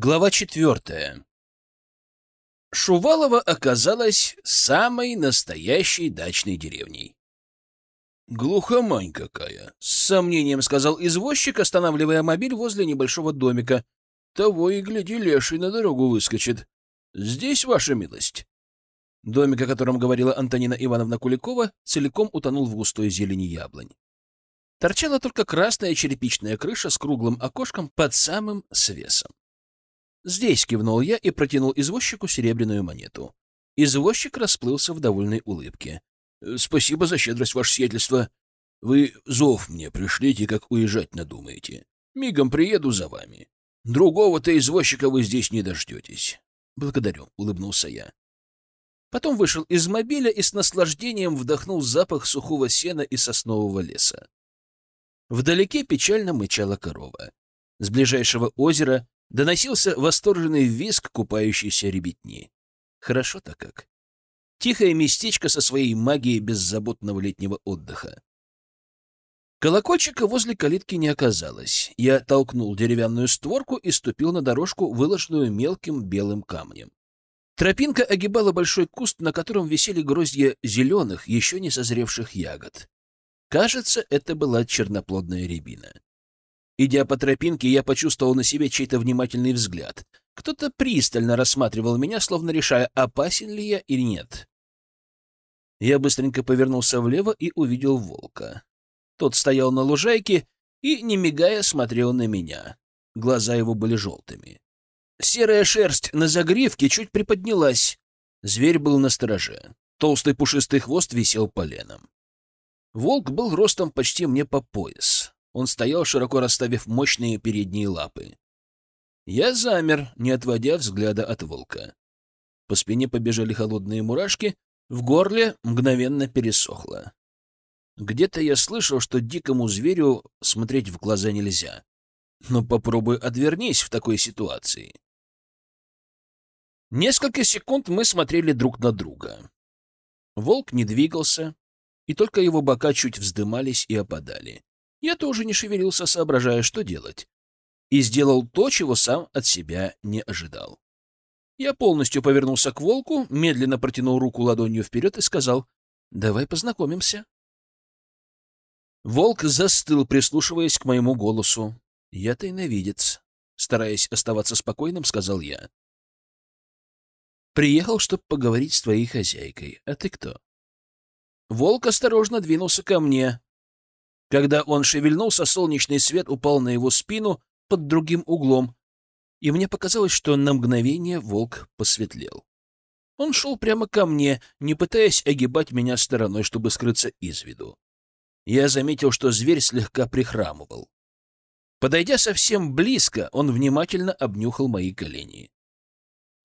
Глава четвертая. Шувалова оказалась самой настоящей дачной деревней. «Глухомань какая!» — с сомнением сказал извозчик, останавливая мобиль возле небольшого домика. «Того и гляди, леший на дорогу выскочит. Здесь ваша милость». Домик, о котором говорила Антонина Ивановна Куликова, целиком утонул в густой зелени яблонь. Торчала только красная черепичная крыша с круглым окошком под самым свесом. «Здесь», — кивнул я и протянул извозчику серебряную монету. Извозчик расплылся в довольной улыбке. «Э, «Спасибо за щедрость, ваше сиятельство. Вы зов мне пришлите, как уезжать надумаете. Мигом приеду за вами. Другого-то извозчика вы здесь не дождетесь». «Благодарю», — улыбнулся я. Потом вышел из мобиля и с наслаждением вдохнул запах сухого сена и соснового леса. Вдалеке печально мычала корова. С ближайшего озера доносился восторженный визг купающейся ребятни. Хорошо-то как. Тихое местечко со своей магией беззаботного летнего отдыха. Колокольчика возле калитки не оказалось. Я толкнул деревянную створку и ступил на дорожку, выложенную мелким белым камнем. Тропинка огибала большой куст, на котором висели гроздья зеленых, еще не созревших ягод. Кажется, это была черноплодная рябина. Идя по тропинке, я почувствовал на себе чей-то внимательный взгляд. Кто-то пристально рассматривал меня, словно решая, опасен ли я или нет. Я быстренько повернулся влево и увидел волка. Тот стоял на лужайке и, не мигая, смотрел на меня. Глаза его были желтыми. Серая шерсть на загривке чуть приподнялась. Зверь был на стороже. Толстый пушистый хвост висел поленом. Волк был ростом почти мне по пояс. Он стоял, широко расставив мощные передние лапы. Я замер, не отводя взгляда от волка. По спине побежали холодные мурашки, в горле мгновенно пересохло. Где-то я слышал, что дикому зверю смотреть в глаза нельзя. Но попробуй отвернись в такой ситуации. Несколько секунд мы смотрели друг на друга. Волк не двигался, и только его бока чуть вздымались и опадали. Я тоже не шевелился, соображая, что делать. И сделал то, чего сам от себя не ожидал. Я полностью повернулся к волку, медленно протянул руку ладонью вперед и сказал «Давай познакомимся». Волк застыл, прислушиваясь к моему голосу. «Я тайновидец», — стараясь оставаться спокойным, сказал я. «Приехал, чтобы поговорить с твоей хозяйкой. А ты кто?» Волк осторожно двинулся ко мне, когда он шевельнулся, солнечный свет упал на его спину под другим углом, и мне показалось, что на мгновение волк посветлел. Он шел прямо ко мне, не пытаясь огибать меня стороной, чтобы скрыться из виду. Я заметил, что зверь слегка прихрамывал. Подойдя совсем близко, он внимательно обнюхал мои колени.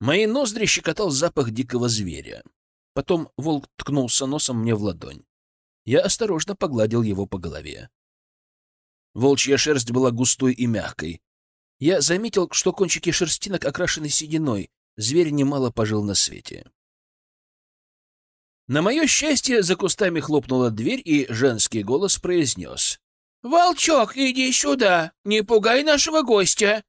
Мои ноздри щекотал запах дикого зверя. Потом волк ткнулся носом мне в ладонь. Я осторожно погладил его по голове. Волчья шерсть была густой и мягкой. Я заметил, что кончики шерстинок окрашены сединой. Зверь немало пожил на свете. На мое счастье, за кустами хлопнула дверь, и женский голос произнес. «Волчок, иди сюда! Не пугай нашего гостя!»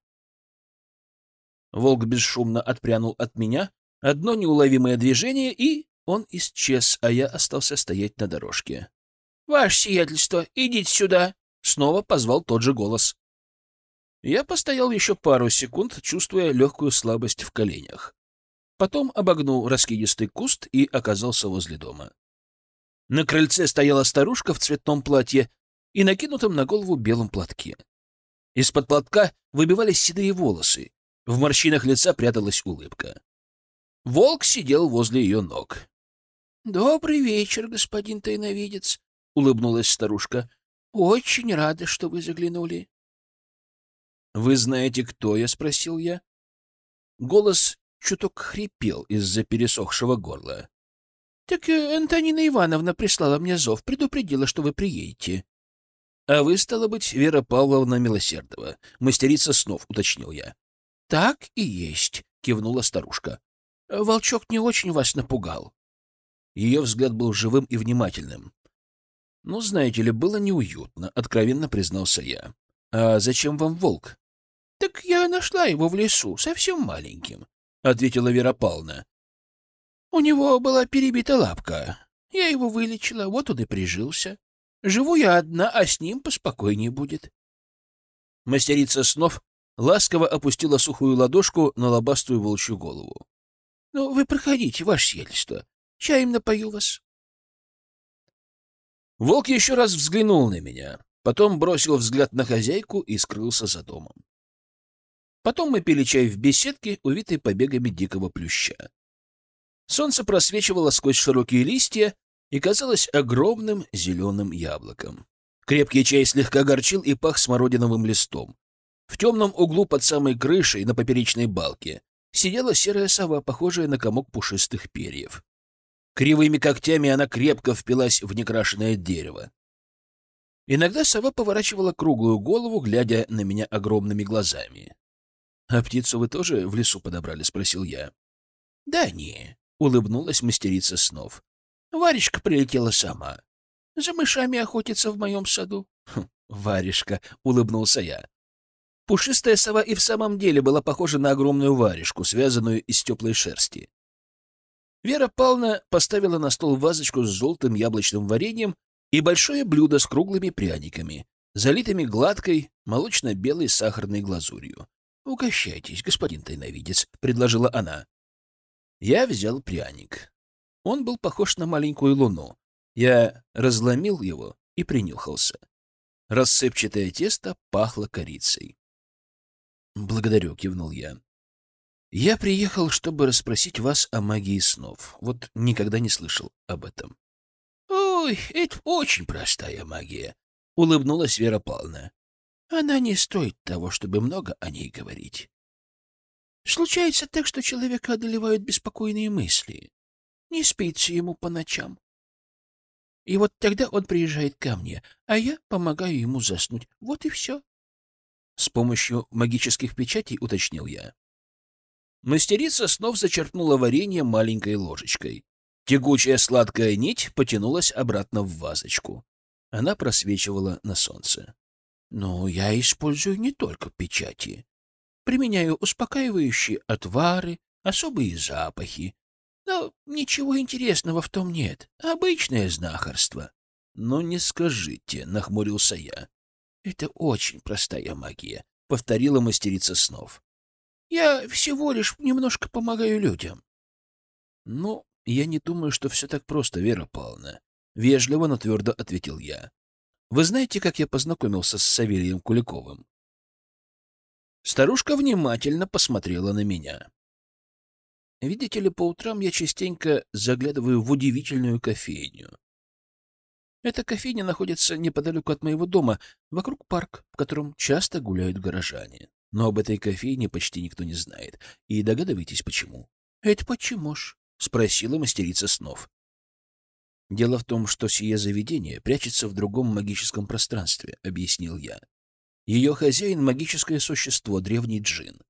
Волк бесшумно отпрянул от меня, одно неуловимое движение, и он исчез, а я остался стоять на дорожке. — Ваше сиятельство, идите сюда! — снова позвал тот же голос. Я постоял еще пару секунд, чувствуя легкую слабость в коленях. Потом обогнул раскидистый куст и оказался возле дома. На крыльце стояла старушка в цветном платье и накинутом на голову белом платке. Из-под платка выбивались седые волосы, в морщинах лица пряталась улыбка. Волк сидел возле ее ног. «Добрый вечер, господин тайновидец», — улыбнулась старушка. «Очень рада, что вы заглянули». «Вы знаете, кто я?» — спросил я. Голос чуток хрипел из-за пересохшего горла. «Так э, Антонина Ивановна прислала мне зов, предупредила, что вы приедете». «А вы, стало быть, Вера Павловна Милосердова, мастерица снов», — уточнил я. «Так и есть», — кивнула старушка. «Волчок не очень вас напугал». Ее взгляд был живым и внимательным. «Ну, знаете ли, было неуютно», — откровенно признался я. «А зачем вам волк?» — Так я нашла его в лесу, совсем маленьким, — ответила Вера Павловна. — У него была перебита лапка. Я его вылечила, вот он и прижился. Живу я одна, а с ним поспокойнее будет. Мастерица снов ласково опустила сухую ладошку на лобастую волчью голову. — Ну, вы проходите, ваше сельство. Чаем напою вас. Волк еще раз взглянул на меня, потом бросил взгляд на хозяйку и скрылся за домом. Потом мы пили чай в беседке, увитой побегами дикого плюща. Солнце просвечивало сквозь широкие листья и казалось огромным зеленым яблоком. Крепкий чай слегка горчил и пах смородиновым листом. В темном углу под самой крышей на поперечной балке сидела серая сова, похожая на комок пушистых перьев. Кривыми когтями она крепко впилась в некрашенное дерево. Иногда сова поворачивала круглую голову, глядя на меня огромными глазами. — А птицу вы тоже в лесу подобрали? — спросил я. — Да не, — улыбнулась мастерица снов. — Варежка прилетела сама. За мышами охотится в моем саду. Хм, — Варежка, — улыбнулся я. Пушистая сова и в самом деле была похожа на огромную варежку, связанную из теплой шерсти. Вера Павловна поставила на стол вазочку с желтым яблочным вареньем и большое блюдо с круглыми пряниками, залитыми гладкой молочно-белой сахарной глазурью. — Угощайтесь, господин тайновидец, — предложила она. Я взял пряник. Он был похож на маленькую луну. Я разломил его и принюхался. Рассыпчатое тесто пахло корицей. «Благодарю», — кивнул я. Я приехал, чтобы расспросить вас о магии снов. Вот никогда не слышал об этом. — Ой, это очень простая магия, — улыбнулась Вера Павловна. — Она не стоит того, чтобы много о ней говорить. Случается так, что человека одолевают беспокойные мысли. Не спится ему по ночам. И вот тогда он приезжает ко мне, а я помогаю ему заснуть. Вот и все. С помощью магических печатей уточнил я. Мастерица снов зачерпнула варенье маленькой ложечкой. Тягучая сладкая нить потянулась обратно в вазочку. Она просвечивала на солнце. Но я использую не только печати. Применяю успокаивающие отвары, особые запахи. Но ничего интересного в том нет. Обычное знахарство. — Ну, не скажите, — нахмурился я. — Это очень простая магия, — повторила мастерица снов. Я всего лишь немножко помогаю людям. — Ну, я не думаю, что все так просто, Вера Павловна. Вежливо, но твердо ответил я. Вы знаете, как я познакомился с Савельем Куликовым? Старушка внимательно посмотрела на меня. Видите ли, по утрам я частенько заглядываю в удивительную кофейню. Эта кофейня находится неподалеку от моего дома, вокруг парк, в котором часто гуляют горожане. Но об этой кофейне почти никто не знает. И догадываетесь, почему? — Это почему ж? — спросила мастерица снов. «Дело в том, что сие заведение прячется в другом магическом пространстве», — объяснил я. «Ее хозяин — магическое существо, древний джин.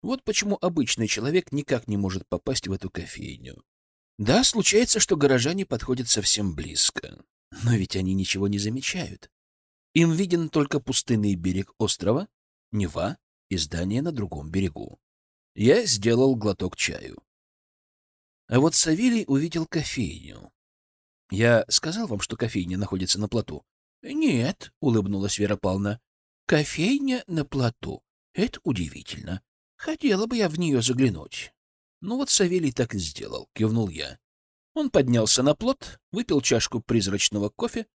Вот почему обычный человек никак не может попасть в эту кофейню. Да, случается, что горожане подходят совсем близко, но ведь они ничего не замечают. Им виден только пустынный берег острова, Нева и здание на другом берегу. Я сделал глоток чаю. А вот Савелий увидел кофейню. Я сказал вам, что кофейня находится на плоту? — Нет, — улыбнулась Вера Павловна. — Кофейня на плоту. Это удивительно. Хотела бы я в нее заглянуть. Ну вот Савелий так и сделал, — кивнул я. Он поднялся на плот, выпил чашку призрачного кофе,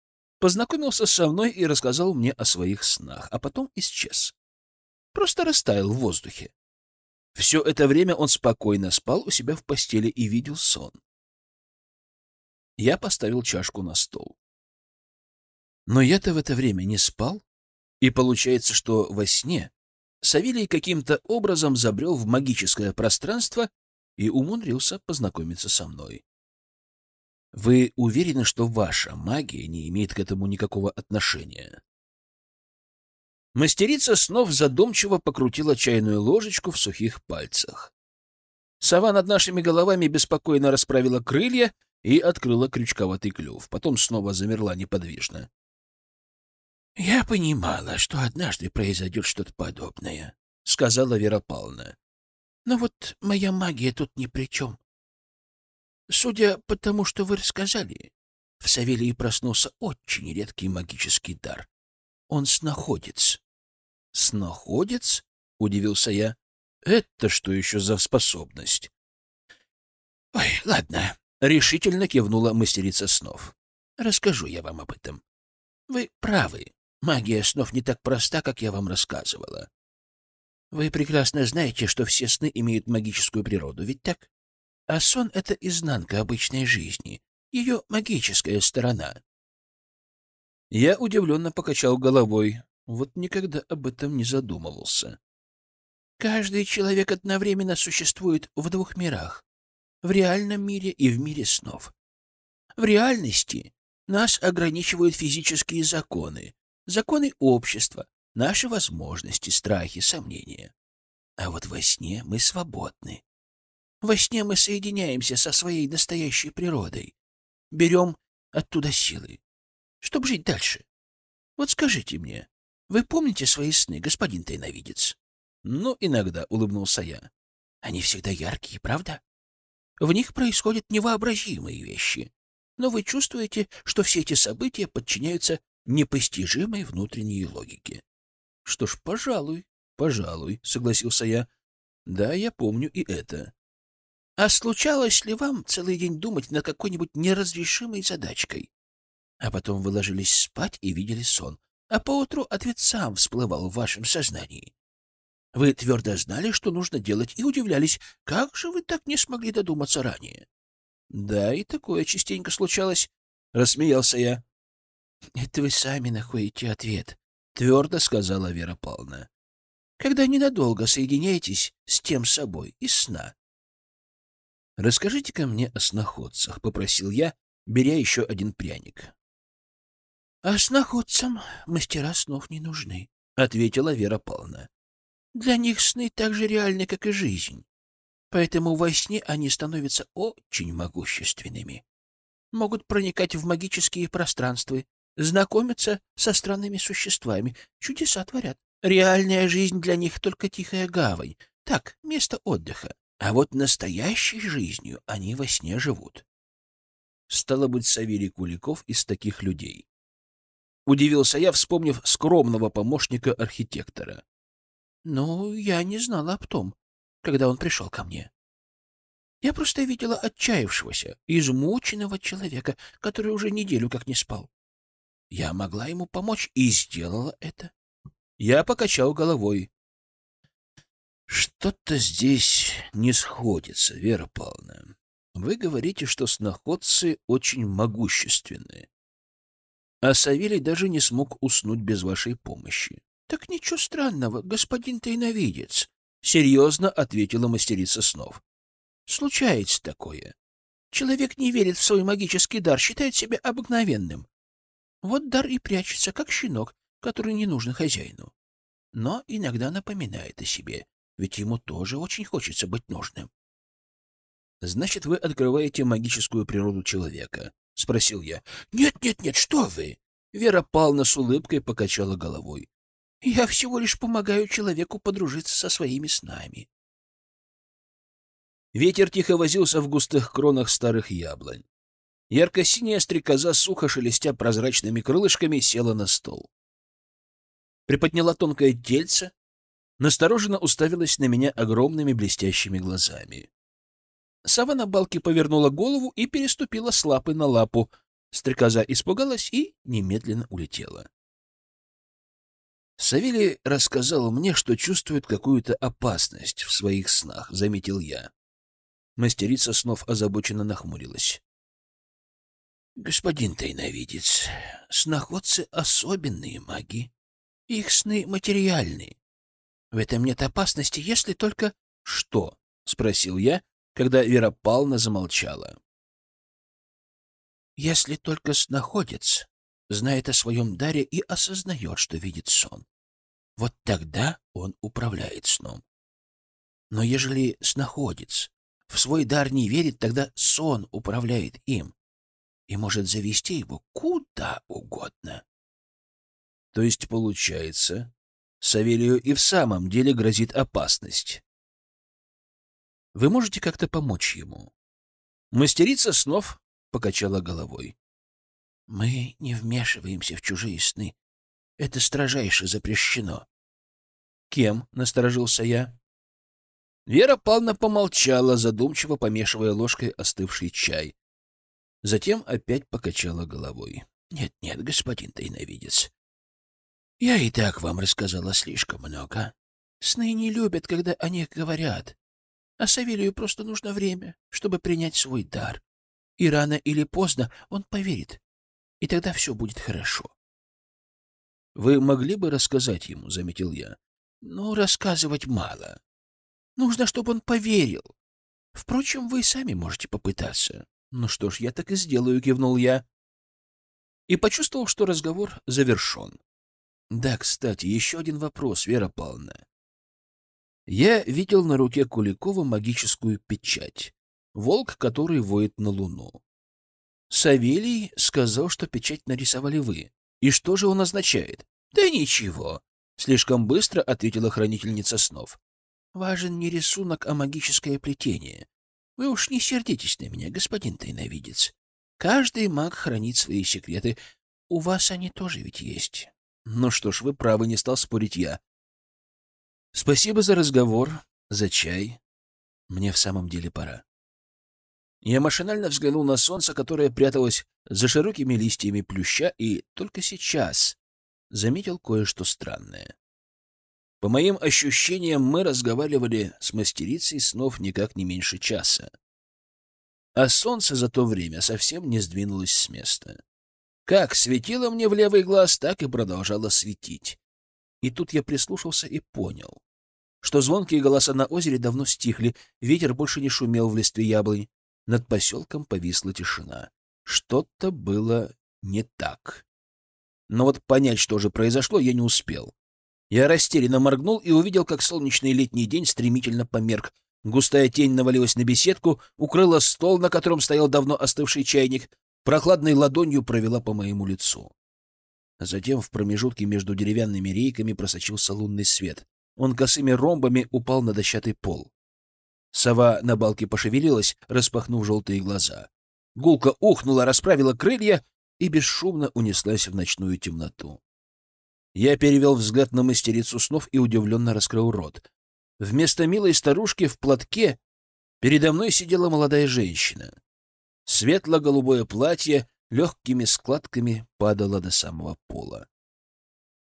познакомился со мной и рассказал мне о своих снах, а потом исчез просто растаял в воздухе. Все это время он спокойно спал у себя в постели и видел сон. Я поставил чашку на стол. Но я-то в это время не спал, и получается, что во сне Савелий каким-то образом забрел в магическое пространство и умудрился познакомиться со мной. Вы уверены, что ваша магия не имеет к этому никакого отношения? Мастерица снов задумчиво покрутила чайную ложечку в сухих пальцах. Сова над нашими головами беспокойно расправила крылья и открыла крючковатый клюв. Потом снова замерла неподвижно. — Я понимала, что однажды произойдет что-то подобное, — сказала Вера Павловна. Но вот моя магия тут ни при чем. Судя по тому, что вы рассказали, в Савелии проснулся очень редкий магический дар. Он снаходец. Снаходец? — удивился я. Это что еще за способность? Ой, ладно, — решительно кивнула мастерица снов. Расскажу я вам об этом. Вы правы. Магия снов не так проста, как я вам рассказывала. Вы прекрасно знаете, что все сны имеют магическую природу, ведь так? А сон — это изнанка обычной жизни, ее магическая сторона. Я удивленно покачал головой. Вот никогда об этом не задумывался. Каждый человек одновременно существует в двух мирах — в реальном мире и в мире снов. В реальности нас ограничивают физические законы, законы общества, наши возможности, страхи, сомнения. А вот во сне мы свободны. Во сне мы соединяемся со своей настоящей природой, берем оттуда силы, чтобы жить дальше. Вот скажите мне, вы помните свои сны, господин тайновидец? Ну, иногда, — улыбнулся я. Они всегда яркие, правда? В них происходят невообразимые вещи. Но вы чувствуете, что все эти события подчиняются непостижимой внутренней логике. — Что ж, пожалуй, пожалуй, — согласился я. — Да, я помню и это. — А случалось ли вам целый день думать над какой-нибудь неразрешимой задачкой? А потом вы ложились спать и видели сон, а поутру ответ сам всплывал в вашем сознании. Вы твердо знали, что нужно делать, и удивлялись, как же вы так не смогли додуматься ранее. — Да, и такое частенько случалось, — рассмеялся я. — Это вы сами находите ответ, — твердо сказала Вера Павловна. — Когда ненадолго соединяетесь с тем собой из сна. — Расскажите-ка мне о сноходцах, — попросил я, беря еще один пряник. — А сноходцам мастера снов не нужны, — ответила Вера Павловна. Для них сны так же реальны, как и жизнь. Поэтому во сне они становятся очень могущественными. Могут проникать в магические пространства, знакомиться со странными существами, чудеса творят. Реальная жизнь для них только тихая гавань, так, место отдыха. А вот настоящей жизнью они во сне живут. Стало быть, Савелий Куликов из таких людей. Удивился я, вспомнив скромного помощника архитектора. Ну, я не знала об том, когда он пришел ко мне. Я просто видела отчаявшегося, измученного человека, который уже неделю как не спал. Я могла ему помочь и сделала это. Я покачал головой. Что-то здесь не сходится, Вера Павловна. Вы говорите, что сноходцы очень могущественны. А Савелий даже не смог уснуть без вашей помощи. — Так ничего странного, господин тайновидец, — серьезно ответила мастерица снов. — Случается такое. Человек не верит в свой магический дар, считает себя обыкновенным. Вот дар и прячется, как щенок, который не нужен хозяину. Но иногда напоминает о себе, ведь ему тоже очень хочется быть нужным. — Значит, вы открываете магическую природу человека? — спросил я. «Нет, нет, нет, что вы!» Вера Павловна с улыбкой покачала головой. Я всего лишь помогаю человеку подружиться со своими снами. Ветер тихо возился в густых кронах старых яблонь. Ярко-синяя стрекоза, сухо шелестя прозрачными крылышками, села на стол. Приподняла тонкое тельце, настороженно уставилась на меня огромными блестящими глазами. Сова на балке повернула голову и переступила с лапы на лапу. Стрекоза испугалась и немедленно улетела. Савелий рассказал мне, что чувствует какую-то опасность в своих снах, заметил я. Мастерица снов озабоченно нахмурилась. Господин тайновидец, сноходцы — особенные маги. Их сны материальны. В этом нет опасности, если только... — Что? — спросил я, когда Вера Павловна замолчала. — Если только сноходец знает о своем даре и осознает, что видит сон. Вот тогда он управляет сном. Но ежели сноходец в свой дар не верит, тогда сон управляет им и может завести его куда угодно. То есть, получается, Савелию и в самом деле грозит опасность. Вы можете как-то помочь ему? Мастерица снов покачала головой. Мы не вмешиваемся в чужие сны. Это строжайше запрещено. Кем? — насторожился я. Вера Павловна помолчала, задумчиво помешивая ложкой остывший чай. Затем опять покачала головой. «Нет, — Нет-нет, господин тайновидец, я и так вам рассказала слишком много. Сны не любят, когда о них говорят. А Савелию просто нужно время, чтобы принять свой дар. И рано или поздно он поверит, и тогда все будет хорошо. — Вы могли бы рассказать ему, — заметил я. — Ну, рассказывать мало. Нужно, чтобы он поверил. Впрочем, вы сами можете попытаться. — Ну что ж, я так и сделаю, — кивнул я. И почувствовал, что разговор завершен. Да, кстати, еще один вопрос, Вера Павловна. Я видел на руке Куликова магическую печать. Волк, который воет на луну. Савелий сказал, что печать нарисовали вы. И что же он означает? Да ничего. Слишком быстро ответила хранительница снов. Важен не рисунок, а магическое плетение. Вы уж не сердитесь на меня, господин тайновидец. Каждый маг хранит свои секреты. У вас они тоже ведь есть. Ну что ж, вы правы, не стал спорить я. Спасибо за разговор, за чай. Мне в самом деле пора. Я машинально взглянул на солнце, которое пряталось за широкими листьями плюща, и только сейчас заметил кое-что странное. По моим ощущениям, мы разговаривали с мастерицей снов никак не меньше часа. А солнце за то время совсем не сдвинулось с места. Как светило мне в левый глаз, так и продолжало светить. И тут я прислушался и понял, что звонкие голоса на озере давно стихли, ветер больше не шумел в листве яблонь, над поселком повисла тишина. Что-то было не так. Но вот понять, что же произошло, я не успел. Я растерянно моргнул и увидел, как солнечный летний день стремительно померк. Густая тень навалилась на беседку, укрыла стол, на котором стоял давно остывший чайник, прохладной ладонью провела по моему лицу. Затем в промежутке между деревянными рейками просочился лунный свет. Он косыми ромбами упал на дощатый пол. Сова на балке пошевелилась, распахнув желтые глаза. Гулка ухнула, расправила крылья и бесшумно унеслась в ночную темноту. Я перевел взгляд на мастерицу снов и удивленно раскрыл рот. Вместо милой старушки в платке передо мной сидела молодая женщина. Светло-голубое платье легкими складками падало до самого пола.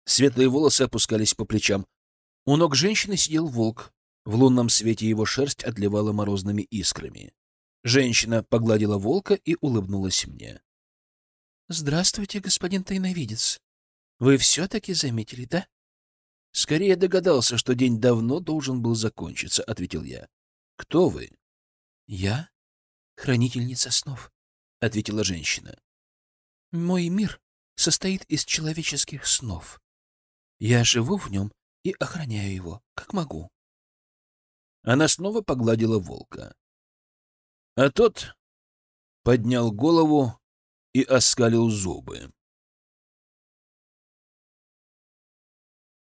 Светлые волосы опускались по плечам. У ног женщины сидел волк. В лунном свете его шерсть отливала морозными искрами. Женщина погладила волка и улыбнулась мне. — Здравствуйте, господин тайновидец. Вы все-таки заметили, да? — Скорее догадался, что день давно должен был закончиться, — ответил я. — Кто вы? — Я хранительница снов, — ответила женщина. Мой мир состоит из человеческих снов. Я живу в нем и охраняю его, как могу. Она снова погладила волка. А тот поднял голову и оскалил зубы.